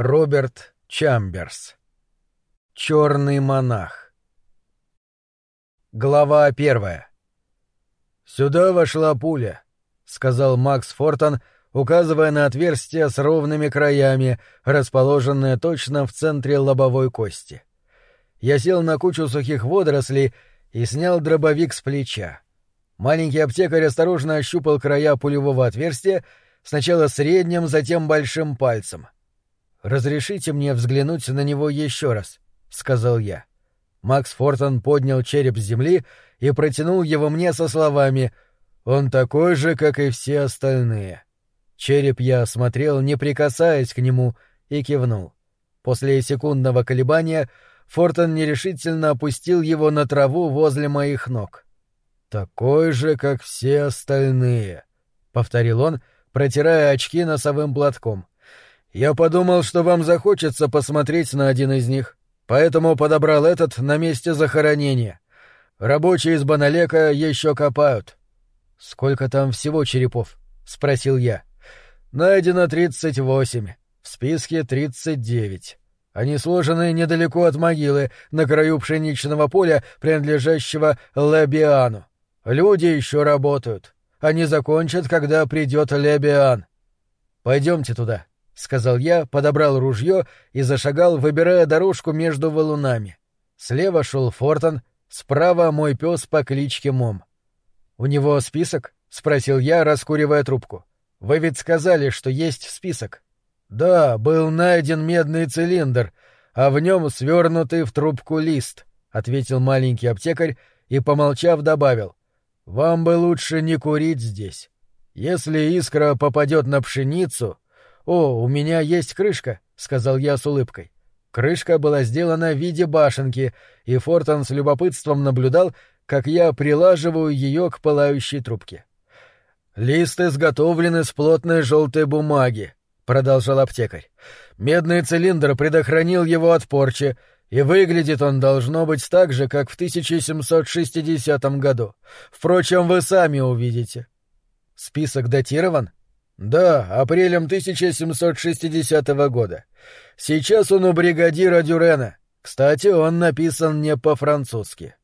Роберт Чамберс. Черный монах. Глава первая. «Сюда вошла пуля», — сказал Макс Фортон, указывая на отверстие с ровными краями, расположенное точно в центре лобовой кости. Я сел на кучу сухих водорослей и снял дробовик с плеча. Маленький аптекарь осторожно ощупал края пулевого отверстия, сначала средним, затем большим пальцем — «Разрешите мне взглянуть на него еще раз», — сказал я. Макс Фортон поднял череп с земли и протянул его мне со словами «Он такой же, как и все остальные». Череп я осмотрел, не прикасаясь к нему, и кивнул. После секундного колебания Фортон нерешительно опустил его на траву возле моих ног. «Такой же, как все остальные», — повторил он, протирая очки носовым платком. Я подумал, что вам захочется посмотреть на один из них, поэтому подобрал этот на месте захоронения. Рабочие из Баналека еще копают. — Сколько там всего черепов? — спросил я. — Найдено тридцать восемь. В списке тридцать девять. Они сложены недалеко от могилы, на краю пшеничного поля, принадлежащего Лебиану. Люди еще работают. Они закончат, когда придет Лебиан. Пойдемте туда, — сказал я, подобрал ружье и зашагал, выбирая дорожку между валунами. Слева шел Фортон, справа мой пес по кличке Мом. «У него список?» — спросил я, раскуривая трубку. «Вы ведь сказали, что есть список». «Да, был найден медный цилиндр, а в нем свернутый в трубку лист», — ответил маленький аптекарь и, помолчав, добавил. «Вам бы лучше не курить здесь. Если искра попадет на пшеницу, «О, у меня есть крышка», — сказал я с улыбкой. Крышка была сделана в виде башенки, и Фортон с любопытством наблюдал, как я прилаживаю ее к пылающей трубке. «Лист изготовлен из плотной желтой бумаги», — продолжал аптекарь. «Медный цилиндр предохранил его от порчи, и выглядит он должно быть так же, как в 1760 году. Впрочем, вы сами увидите». «Список датирован?» Да, апрелем 1760 года. Сейчас он у бригадира Дюрена. Кстати, он написан не по-французски.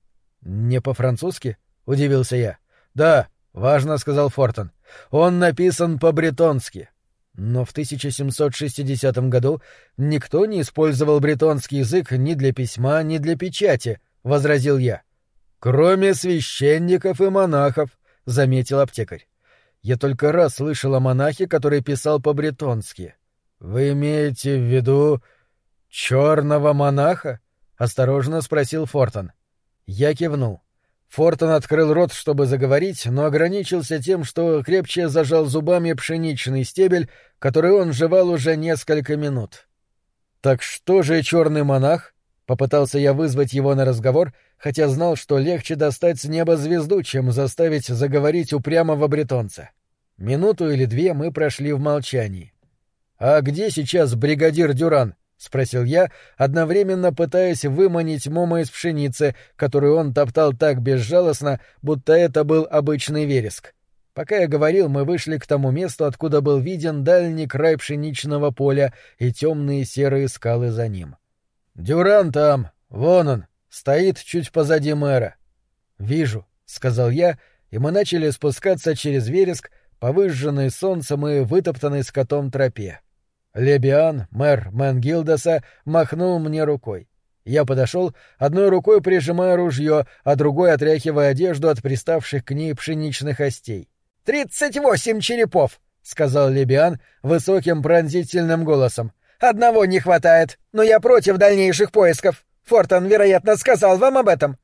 Не по-французски? удивился я. Да, важно, сказал Фортон. Он написан по-бретонски. Но в 1760 году никто не использовал бретонский язык ни для письма, ни для печати, возразил я. Кроме священников и монахов, заметил аптекарь. Я только раз слышал о монахе, который писал по-бретонски. Вы имеете в виду черного монаха? осторожно спросил Фортон. Я кивнул. Фортон открыл рот, чтобы заговорить, но ограничился тем, что крепче зажал зубами пшеничный стебель, который он жевал уже несколько минут. Так что же черный монах? Попытался я вызвать его на разговор, хотя знал, что легче достать с неба звезду, чем заставить заговорить упрямого бретонца. Минуту или две мы прошли в молчании. «А где сейчас бригадир Дюран?» — спросил я, одновременно пытаясь выманить Мома из пшеницы, которую он топтал так безжалостно, будто это был обычный вереск. Пока я говорил, мы вышли к тому месту, откуда был виден дальний край пшеничного поля и темные серые скалы за ним. «Дюран там, вон он, стоит чуть позади мэра». «Вижу», — сказал я, и мы начали спускаться через вереск по выжженной солнцем и вытоптанной скотом тропе. Лебиан, мэр Мэнгилдаса, махнул мне рукой. Я подошел, одной рукой прижимая ружье, а другой отряхивая одежду от приставших к ней пшеничных остей. «Тридцать восемь черепов!» — сказал Лебиан высоким пронзительным голосом. Одного не хватает, но я против дальнейших поисков. Фортон, вероятно, сказал вам об этом.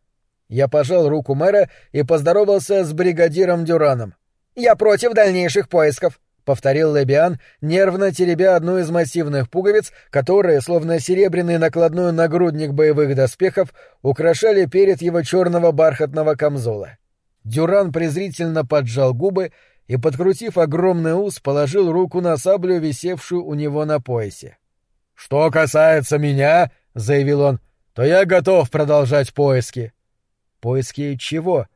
Я пожал руку мэра и поздоровался с бригадиром Дюраном. Я против дальнейших поисков, повторил Лебиан, нервно теребя одну из массивных пуговиц, которые, словно серебряный накладной нагрудник боевых доспехов, украшали перед его черного бархатного камзола. Дюран презрительно поджал губы и, подкрутив огромный ус, положил руку на саблю, висевшую у него на поясе. «Что касается меня, — заявил он, — то я готов продолжать поиски». «Поиски чего?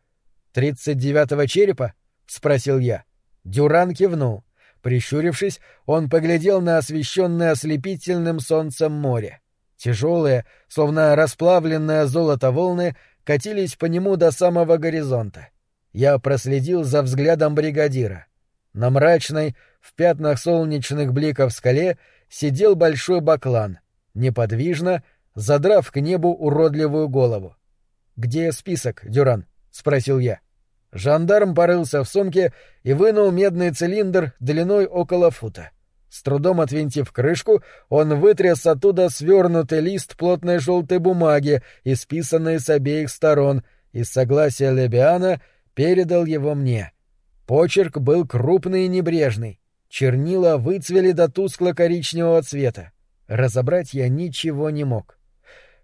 Тридцать девятого черепа?» — спросил я. Дюран кивнул. Прищурившись, он поглядел на освещенное ослепительным солнцем море. Тяжелые, словно расплавленное золото волны, катились по нему до самого горизонта. Я проследил за взглядом бригадира. На мрачной, в пятнах солнечных бликов скале сидел большой баклан, неподвижно, задрав к небу уродливую голову. «Где список, Дюран?» — спросил я. Жандарм порылся в сумке и вынул медный цилиндр длиной около фута. С трудом отвинтив крышку, он вытряс оттуда свернутый лист плотной желтой бумаги, исписанный с обеих сторон, и с согласия Лебиана передал его мне. Почерк был крупный и небрежный. Чернила выцвели до тускло-коричневого цвета. Разобрать я ничего не мог.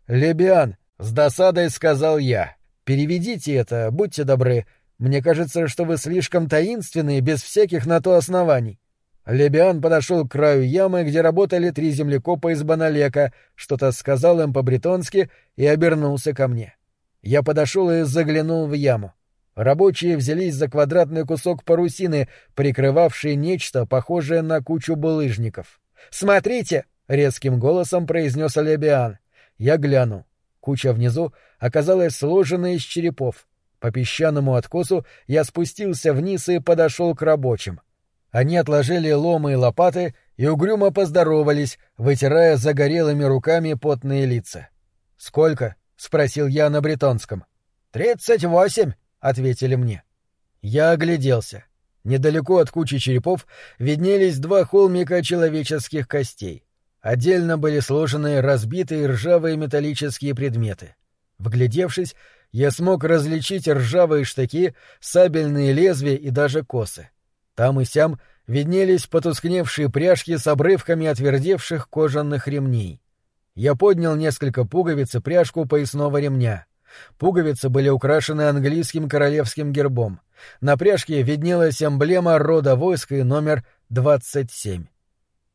«Лебиан», — с досадой сказал я, — «переведите это, будьте добры. Мне кажется, что вы слишком таинственны, без всяких на то оснований». Лебиан подошел к краю ямы, где работали три землекопа из Баналека, что-то сказал им по-бретонски и обернулся ко мне. Я подошел и заглянул в яму. Рабочие взялись за квадратный кусок парусины, прикрывавший нечто, похожее на кучу булыжников. «Смотрите!» — резким голосом произнес Лебиан. Я глянул. Куча внизу оказалась сложена из черепов. По песчаному откосу я спустился вниз и подошел к рабочим. Они отложили ломы и лопаты и угрюмо поздоровались, вытирая загорелыми руками потные лица. «Сколько?» — спросил я на бретонском. «Тридцать восемь», — ответили мне. Я огляделся. Недалеко от кучи черепов виднелись два холмика человеческих костей. Отдельно были сложены разбитые ржавые металлические предметы. Вглядевшись, я смог различить ржавые штыки, сабельные лезвия и даже косы. Там и сям виднелись потускневшие пряжки с обрывками отвердевших кожаных ремней. Я поднял несколько пуговиц и пряжку поясного ремня. Пуговицы были украшены английским королевским гербом. На пряжке виднелась эмблема рода войска и номер 27.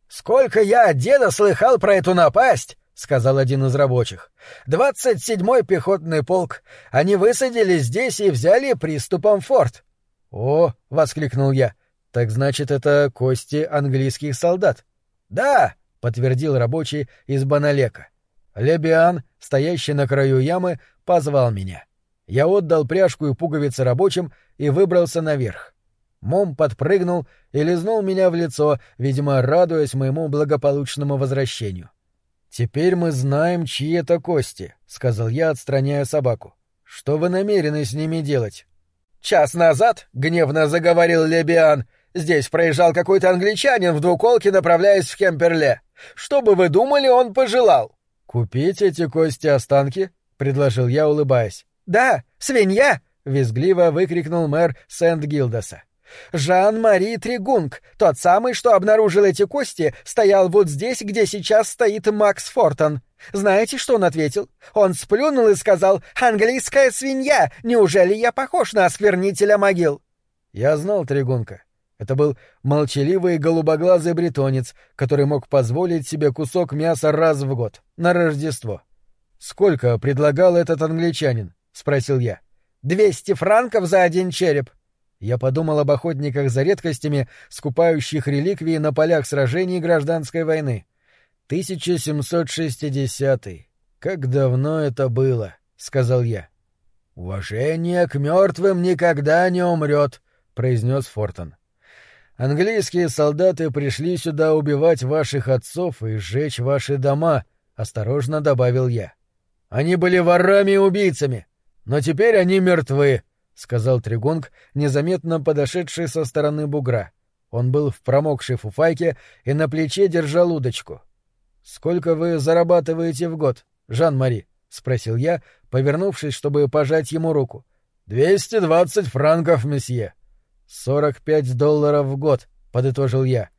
«Сколько я от деда слыхал про эту напасть!» — сказал один из рабочих. «Двадцать седьмой пехотный полк. Они высадили здесь и взяли приступом форт». «О!» — воскликнул я. «Так значит, это кости английских солдат?» «Да!» — подтвердил рабочий из Баналека. Лебиан, стоящий на краю ямы, позвал меня. Я отдал пряжку и пуговицы рабочим и выбрался наверх. Мом подпрыгнул и лизнул меня в лицо, видимо, радуясь моему благополучному возвращению. «Теперь мы знаем, чьи это кости», — сказал я, отстраняя собаку. «Что вы намерены с ними делать?» «Час назад», — гневно заговорил Лебиан, — «здесь проезжал какой-то англичанин в двуколке, направляясь в Кемперле. Что бы вы думали, он пожелал?» «Купить эти кости-останки?» — предложил я, улыбаясь. «Да, свинья!» — визгливо выкрикнул мэр Сент-Гилдаса. Жан-Мари Тригунг, тот самый, что обнаружил эти кости, стоял вот здесь, где сейчас стоит Макс Фортон. Знаете, что он ответил? Он сплюнул и сказал «Английская свинья! Неужели я похож на осквернителя могил?» Я знал Тригунка. Это был молчаливый голубоглазый бретонец, который мог позволить себе кусок мяса раз в год, на Рождество. «Сколько предлагал этот англичанин?» — спросил я. «Двести франков за один череп», я подумал об охотниках за редкостями, скупающих реликвии на полях сражений гражданской войны. 1760 -й. Как давно это было, сказал я. Уважение к мертвым никогда не умрет, произнес Фортон. Английские солдаты пришли сюда убивать ваших отцов и сжечь ваши дома, осторожно добавил я. Они были ворами и убийцами, но теперь они мертвы. — сказал Тригонг, незаметно подошедший со стороны бугра. Он был в промокшей фуфайке и на плече держал удочку. «Сколько вы зарабатываете в год, Жан-Мари?» — спросил я, повернувшись, чтобы пожать ему руку. «Двести двадцать франков, месье». «Сорок пять долларов в год», — подытожил я.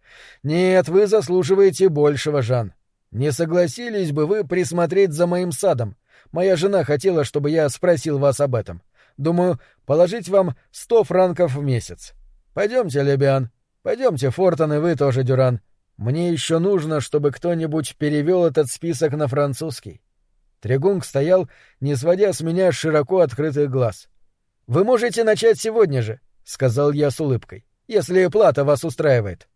«Нет, вы заслуживаете большего, Жан. Не согласились бы вы присмотреть за моим садом? Моя жена хотела, чтобы я спросил вас об этом. Думаю, положить вам сто франков в месяц. Пойдемте, Лебиан. Пойдемте, Фортон, и вы тоже, Дюран. Мне еще нужно, чтобы кто-нибудь перевел этот список на французский. Трегунг стоял, не сводя с меня широко открытых глаз. «Вы можете начать сегодня же», — сказал я с улыбкой, — «если плата вас устраивает».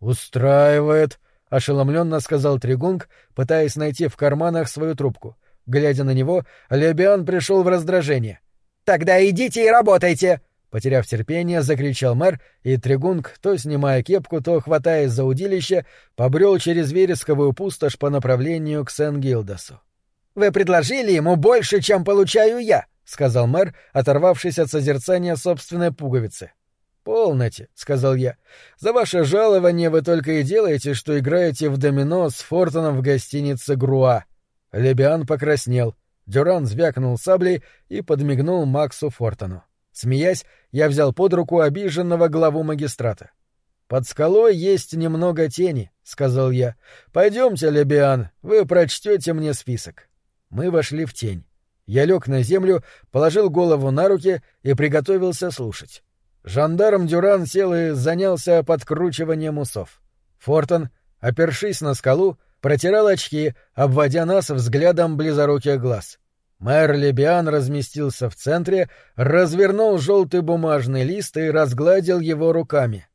«Устраивает», — ошеломленно сказал Тригунг, пытаясь найти в карманах свою трубку. Глядя на него, Лебиан пришел в раздражение. «Тогда идите и работайте!» Потеряв терпение, закричал мэр, и Тригунг, то снимая кепку, то хватаясь за удилище, побрел через вересковую пустошь по направлению к Сен-Гилдасу. «Вы предложили ему больше, чем получаю я», — сказал мэр, оторвавшись от созерцания собственной пуговицы. «Полноте», — сказал я. «За ваше жалование вы только и делаете, что играете в домино с Фортоном в гостинице «Груа». Лебиан покраснел. Дюран звякнул саблей и подмигнул Максу Фортону. Смеясь, я взял под руку обиженного главу магистрата. «Под скалой есть немного тени», — сказал я. «Пойдемте, Лебиан, вы прочтете мне список». Мы вошли в тень. Я лег на землю, положил голову на руки и приготовился слушать. Жандарм Дюран сел и занялся подкручиванием усов. Фортон, опершись на скалу, протирал очки, обводя нас взглядом близоруких глаз. Мэр Лебиан разместился в центре, развернул желтый бумажный лист и разгладил его руками.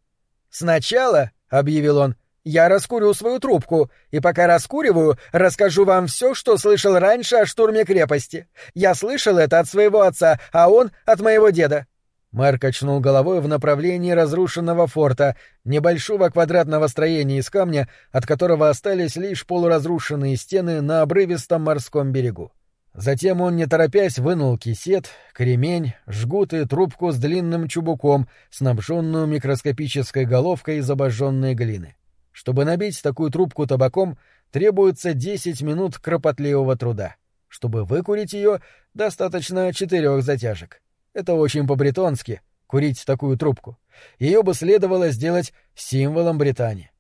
«Сначала, — объявил он, — я раскурю свою трубку, и пока раскуриваю, расскажу вам все, что слышал раньше о штурме крепости. Я слышал это от своего отца, а он — от моего деда. Мэр качнул головой в направлении разрушенного форта, небольшого квадратного строения из камня, от которого остались лишь полуразрушенные стены на обрывистом морском берегу. Затем он, не торопясь, вынул кисет, кремень, жгут и трубку с длинным чубуком, снабженную микроскопической головкой из обожженной глины. Чтобы набить такую трубку табаком, требуется 10 минут кропотливого труда. Чтобы выкурить ее, достаточно четырех затяжек. Это очень по-бретонски — курить такую трубку. Ее бы следовало сделать символом Британии.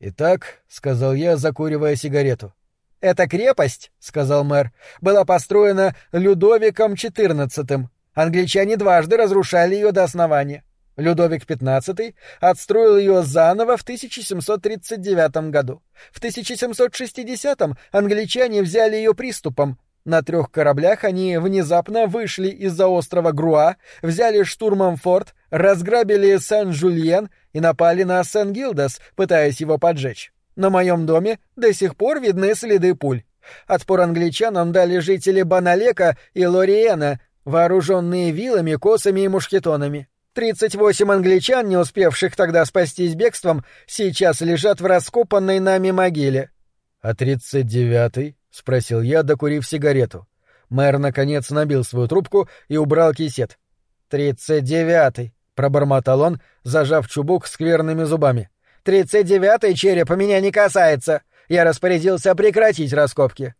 «Итак», — сказал я, закуривая сигарету, «Эта крепость, — сказал мэр, — была построена Людовиком XIV. Англичане дважды разрушали ее до основания. Людовик XV отстроил ее заново в 1739 году. В 1760 англичане взяли ее приступом. На трех кораблях они внезапно вышли из-за острова Груа, взяли штурмом форт, разграбили Сен-Жульен и напали на Сен-Гилдас, пытаясь его поджечь. На моем доме до сих пор видны следы пуль. Отпор англичанам дали жители Баналека и Лориена, вооруженные вилами, косами и мушкетонами. Тридцать восемь англичан, не успевших тогда спастись бегством, сейчас лежат в раскопанной нами могиле. — А тридцать девятый? — спросил я, докурив сигарету. Мэр, наконец, набил свою трубку и убрал кисет. — Тридцать девятый, — пробормотал он, зажав чубук скверными зубами. Тридцать девятый череп меня не касается. Я распорядился прекратить раскопки.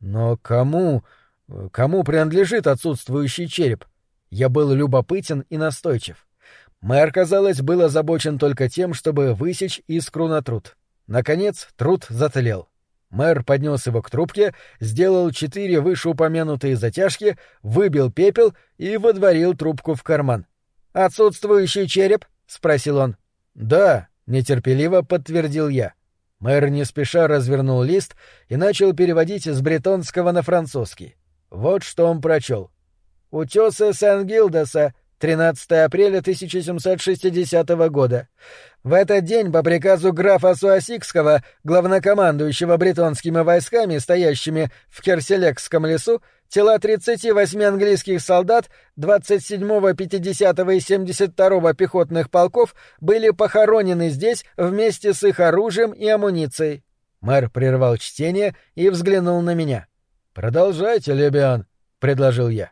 Но кому... кому принадлежит отсутствующий череп? Я был любопытен и настойчив. Мэр, казалось, был озабочен только тем, чтобы высечь искру на труд. Наконец, труд затлел. Мэр поднес его к трубке, сделал четыре вышеупомянутые затяжки, выбил пепел и водворил трубку в карман. «Отсутствующий череп?» — спросил он. «Да», — нетерпеливо подтвердил я. Мэр не спеша развернул лист и начал переводить с бретонского на французский. Вот что он прочел. «Утесы Сан-Гилдаса, 13 апреля 1760 года. В этот день по приказу графа Суасикского, главнокомандующего бретонскими войсками, стоящими в Керселекском лесу, тела 38 английских солдат 27-го, 50 и 72-го пехотных полков были похоронены здесь вместе с их оружием и амуницией. Мэр прервал чтение и взглянул на меня. «Продолжайте, Лебиан», — предложил я.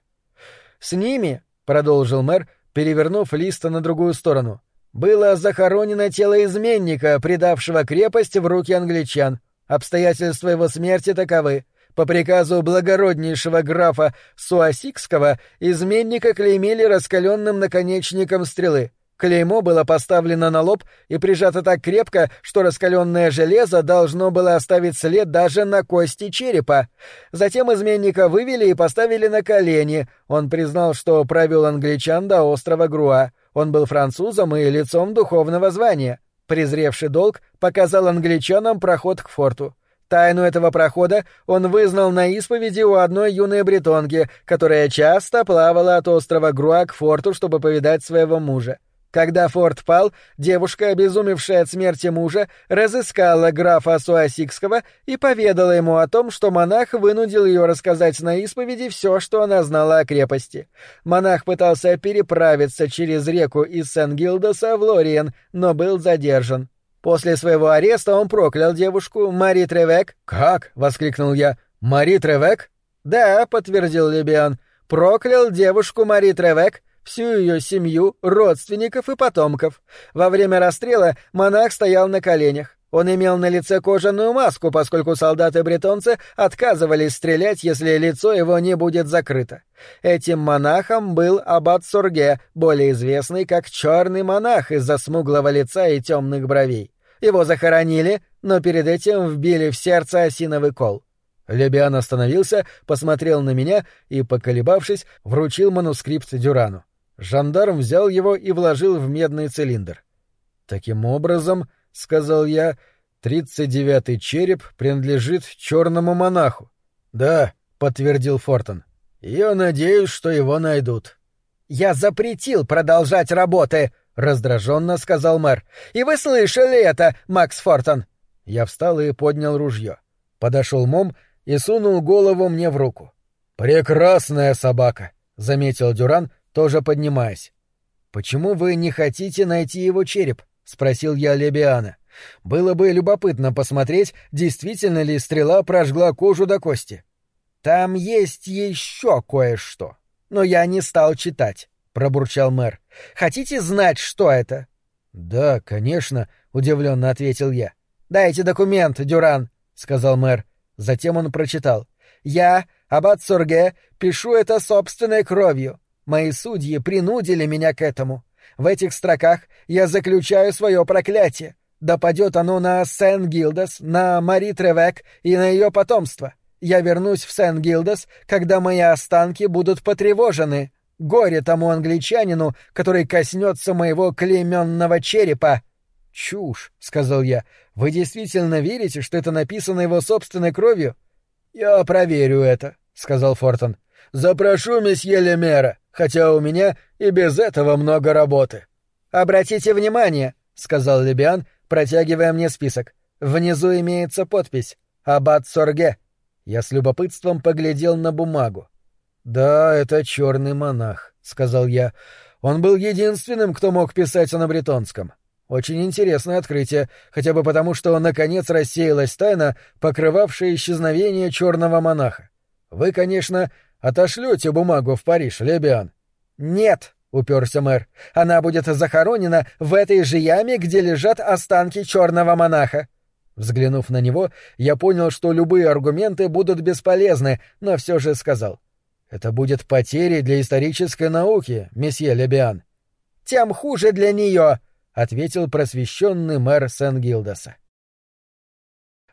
«С ними», — продолжил мэр, перевернув лист на другую сторону, — было захоронено тело изменника, предавшего крепость в руки англичан. Обстоятельства его смерти таковы. По приказу благороднейшего графа Суасикского изменника клеймили раскаленным наконечником стрелы. Клеймо было поставлено на лоб и прижато так крепко, что раскаленное железо должно было оставить след даже на кости черепа. Затем изменника вывели и поставили на колени. Он признал, что провел англичан до острова Груа. Он был французом и лицом духовного звания. Презревший долг, показал англичанам проход к форту. Тайну этого прохода он вызнал на исповеди у одной юной бретонки, которая часто плавала от острова Груа к форту, чтобы повидать своего мужа. Когда форт пал, девушка, обезумевшая от смерти мужа, разыскала графа Суасикского и поведала ему о том, что монах вынудил ее рассказать на исповеди все, что она знала о крепости. Монах пытался переправиться через реку из Сен-Гилдоса в Лориен, но был задержан. После своего ареста он проклял девушку Мари Тревек. «Как?» — воскликнул я. «Мари Тревек?» «Да», — подтвердил Лебиан. «Проклял девушку Мари Тревек» всю ее семью, родственников и потомков. Во время расстрела монах стоял на коленях. Он имел на лице кожаную маску, поскольку солдаты-бретонцы отказывались стрелять, если лицо его не будет закрыто. Этим монахом был аббат Сурге, более известный как черный монах из-за смуглого лица и темных бровей. Его захоронили, но перед этим вбили в сердце осиновый кол. Лебиан остановился, посмотрел на меня и, поколебавшись, вручил манускрипт Дюрану. Жандарм взял его и вложил в медный цилиндр. Таким образом, — сказал я, — тридцать девятый череп принадлежит черному монаху. — Да, — подтвердил Фортон. — Я надеюсь, что его найдут. — Я запретил продолжать работы, — раздраженно сказал мэр. — И вы слышали это, Макс Фортон? Я встал и поднял ружье. Подошел Мом и сунул голову мне в руку. — Прекрасная собака, — заметил Дюран, тоже поднимаясь. «Почему вы не хотите найти его череп?» — спросил я Лебиана. «Было бы любопытно посмотреть, действительно ли стрела прожгла кожу до кости». «Там есть еще кое-что, но я не стал читать», — пробурчал мэр. «Хотите знать, что это?» «Да, конечно», — удивленно ответил я. «Дайте документ, Дюран», — сказал мэр. Затем он прочитал. «Я, Аббат Сурге, пишу это собственной кровью. Мои судьи принудили меня к этому. В этих строках я заключаю свое проклятие. Да падет оно на Сен-Гилдас, на Мари Тревек и на ее потомство. Я вернусь в Сен-Гилдас, когда мои останки будут потревожены. Горе тому англичанину, который коснется моего клейменного черепа. — Чушь, — сказал я. — Вы действительно верите, что это написано его собственной кровью? — Я проверю это, — сказал Фортон. — Запрошу месье Лемера хотя у меня и без этого много работы. Обратите внимание, сказал Лебиан, протягивая мне список. Внизу имеется подпись Аббат Сорге. Я с любопытством поглядел на бумагу. Да, это черный монах, сказал я. Он был единственным, кто мог писать на бретонском. Очень интересное открытие, хотя бы потому, что наконец рассеялась тайна, покрывавшая исчезновение черного монаха. Вы, конечно, Отошлете бумагу в Париж, Лебиан? Нет, уперся мэр. Она будет захоронена в этой же яме, где лежат останки черного монаха. Взглянув на него, я понял, что любые аргументы будут бесполезны, но все же сказал. Это будет потерей для исторической науки, месье Лебиан. Тем хуже для нее, ответил просвещенный мэр Сен-Гилдаса.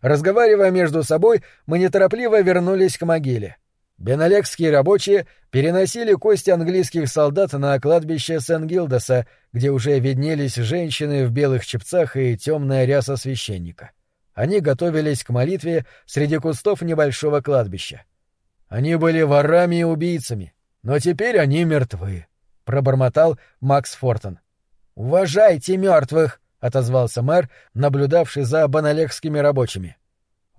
Разговаривая между собой, мы неторопливо вернулись к могиле. Беналекские рабочие переносили кости английских солдат на кладбище Сен-Гилдеса, где уже виднелись женщины в белых чепцах и темная ряса священника. Они готовились к молитве среди кустов небольшого кладбища. Они были ворами и убийцами, но теперь они мертвы, — пробормотал Макс Фортон. — Уважайте мертвых! — отозвался мэр, наблюдавший за баналекскими рабочими.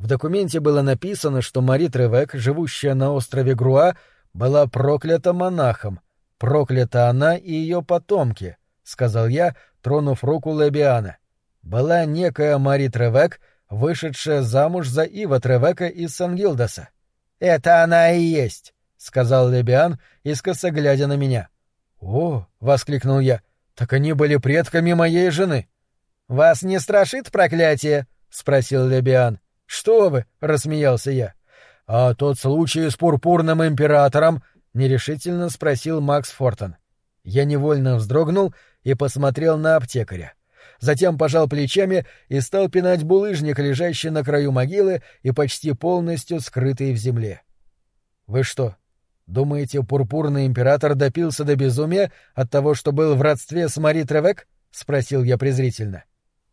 В документе было написано, что Мари Тревек, живущая на острове Груа, была проклята монахом. Проклята она и ее потомки, — сказал я, тронув руку Лебиана. Была некая Мари Тревек, вышедшая замуж за Ива Тревека из Сангилдаса. — Это она и есть, — сказал Лебиан, искоса глядя на меня. — О! — воскликнул я. — Так они были предками моей жены. — Вас не страшит проклятие? — спросил Лебиан. — «Что вы!» — рассмеялся я. «А тот случай с пурпурным императором?» — нерешительно спросил Макс Фортон. Я невольно вздрогнул и посмотрел на аптекаря. Затем пожал плечами и стал пинать булыжник, лежащий на краю могилы и почти полностью скрытый в земле. «Вы что, думаете, пурпурный император допился до безумия от того, что был в родстве с Мари Тревек?» — спросил я презрительно.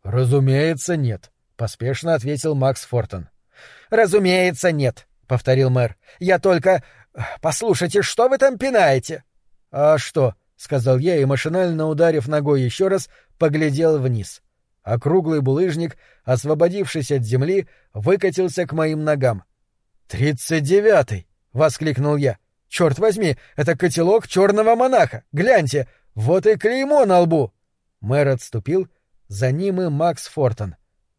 «Разумеется, нет», поспешно ответил Макс Фортон. Разумеется, нет, повторил мэр. Я только Послушайте, что вы там пинаете? А что? — сказал я и, машинально ударив ногой еще раз, поглядел вниз. Округлый булыжник, освободившись от земли, выкатился к моим ногам. «Тридцать девятый!» — воскликнул я. «Черт возьми, это котелок черного монаха! Гляньте! Вот и клеймо на лбу!» Мэр отступил, за ним и Макс Фортон.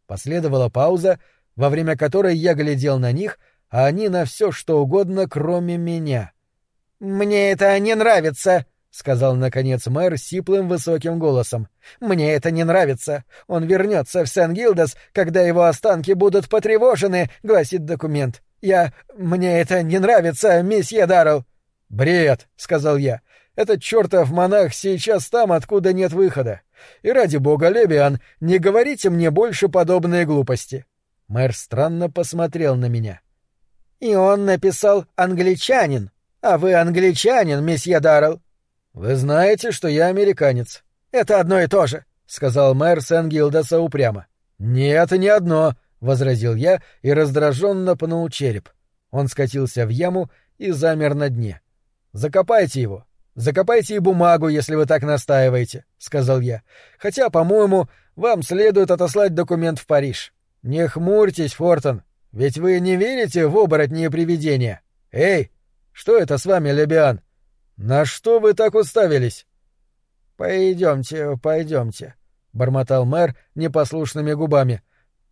Последовала пауза, во время которой я глядел на них, а они на все, что угодно, кроме меня. «Мне это не нравится!» — сказал, наконец, мэр сиплым высоким голосом. «Мне это не нравится. Он вернется в Сен-Гилдас, когда его останки будут потревожены», — гласит документ. «Я... Мне это не нравится, месье Даррелл». «Бред», — сказал я. «Этот чертов монах сейчас там, откуда нет выхода. И ради бога, Лебиан, не говорите мне больше подобные глупости». Мэр странно посмотрел на меня. «И он написал «англичанин», а вы англичанин, месье Даррелл. «Вы знаете, что я американец». «Это одно и то же», — сказал мэр Сен-Гилдаса упрямо. «Нет, не одно», — возразил я и раздраженно пнул череп. Он скатился в яму и замер на дне. «Закопайте его. Закопайте и бумагу, если вы так настаиваете», — сказал я. «Хотя, по-моему, вам следует отослать документ в Париж. Не хмурьтесь, Фортон, ведь вы не верите в оборотни и привидения. Эй, что это с вами, Лебиан? «На что вы так уставились?» «Пойдемте, пойдемте», — бормотал мэр непослушными губами.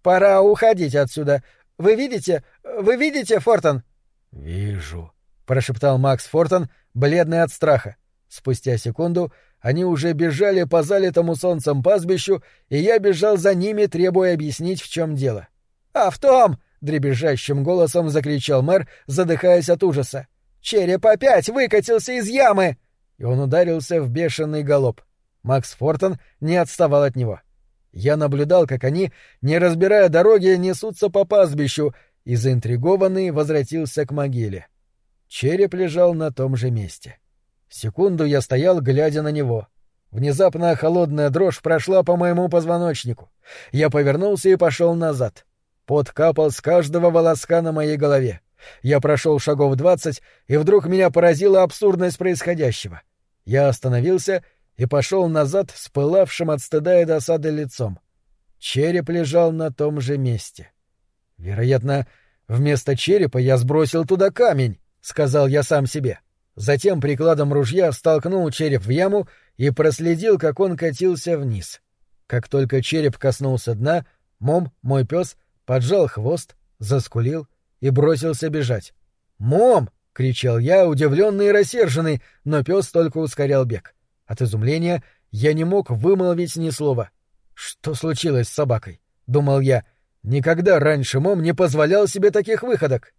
«Пора уходить отсюда. Вы видите? Вы видите, Фортон?» «Вижу», — прошептал Макс Фортон, бледный от страха. Спустя секунду они уже бежали по залитому солнцем пастбищу, и я бежал за ними, требуя объяснить, в чем дело. «А в том!» — дребезжащим голосом закричал мэр, задыхаясь от ужаса. Череп опять выкатился из ямы!» И он ударился в бешеный галоп. Макс Фортон не отставал от него. Я наблюдал, как они, не разбирая дороги, несутся по пастбищу, и заинтригованный возвратился к могиле. Череп лежал на том же месте. Секунду я стоял, глядя на него. Внезапно холодная дрожь прошла по моему позвоночнику. Я повернулся и пошел назад. Пот капал с каждого волоска на моей голове. Я прошел шагов двадцать, и вдруг меня поразила абсурдность происходящего. Я остановился и пошел назад с пылавшим от стыда и досады лицом. Череп лежал на том же месте. Вероятно, вместо черепа я сбросил туда камень, — сказал я сам себе. Затем прикладом ружья столкнул череп в яму и проследил, как он катился вниз. Как только череп коснулся дна, Мом, мой пес, поджал хвост, заскулил — и бросился бежать. «Мом!» — кричал я, удивленный и рассерженный, но пес только ускорял бег. От изумления я не мог вымолвить ни слова. «Что случилось с собакой?» — думал я. «Никогда раньше Мом не позволял себе таких выходок».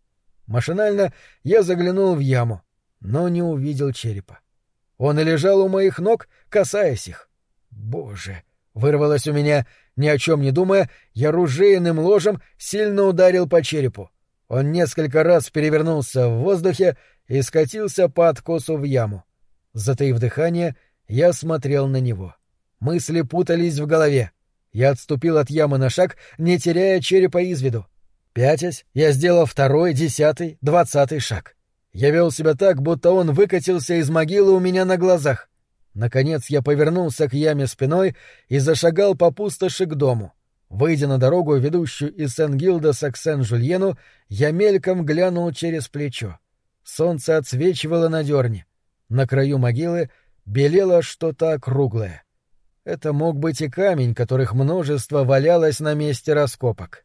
Машинально я заглянул в яму, но не увидел черепа. Он лежал у моих ног, касаясь их. «Боже!» — вырвалось у меня, ни о чем не думая, я ружейным ложем сильно ударил по черепу. Он несколько раз перевернулся в воздухе и скатился по откосу в яму. Затаив дыхание, я смотрел на него. Мысли путались в голове. Я отступил от ямы на шаг, не теряя черепа из виду. Пятясь, я сделал второй, десятый, двадцатый шаг. Я вел себя так, будто он выкатился из могилы у меня на глазах. Наконец я повернулся к яме спиной и зашагал по пустоши к дому. Выйдя на дорогу, ведущую из Сен-Гилдаса к Сен-Жульену, я мельком глянул через плечо. Солнце отсвечивало на дерне. На краю могилы белело что-то округлое. Это мог быть и камень, которых множество валялось на месте раскопок.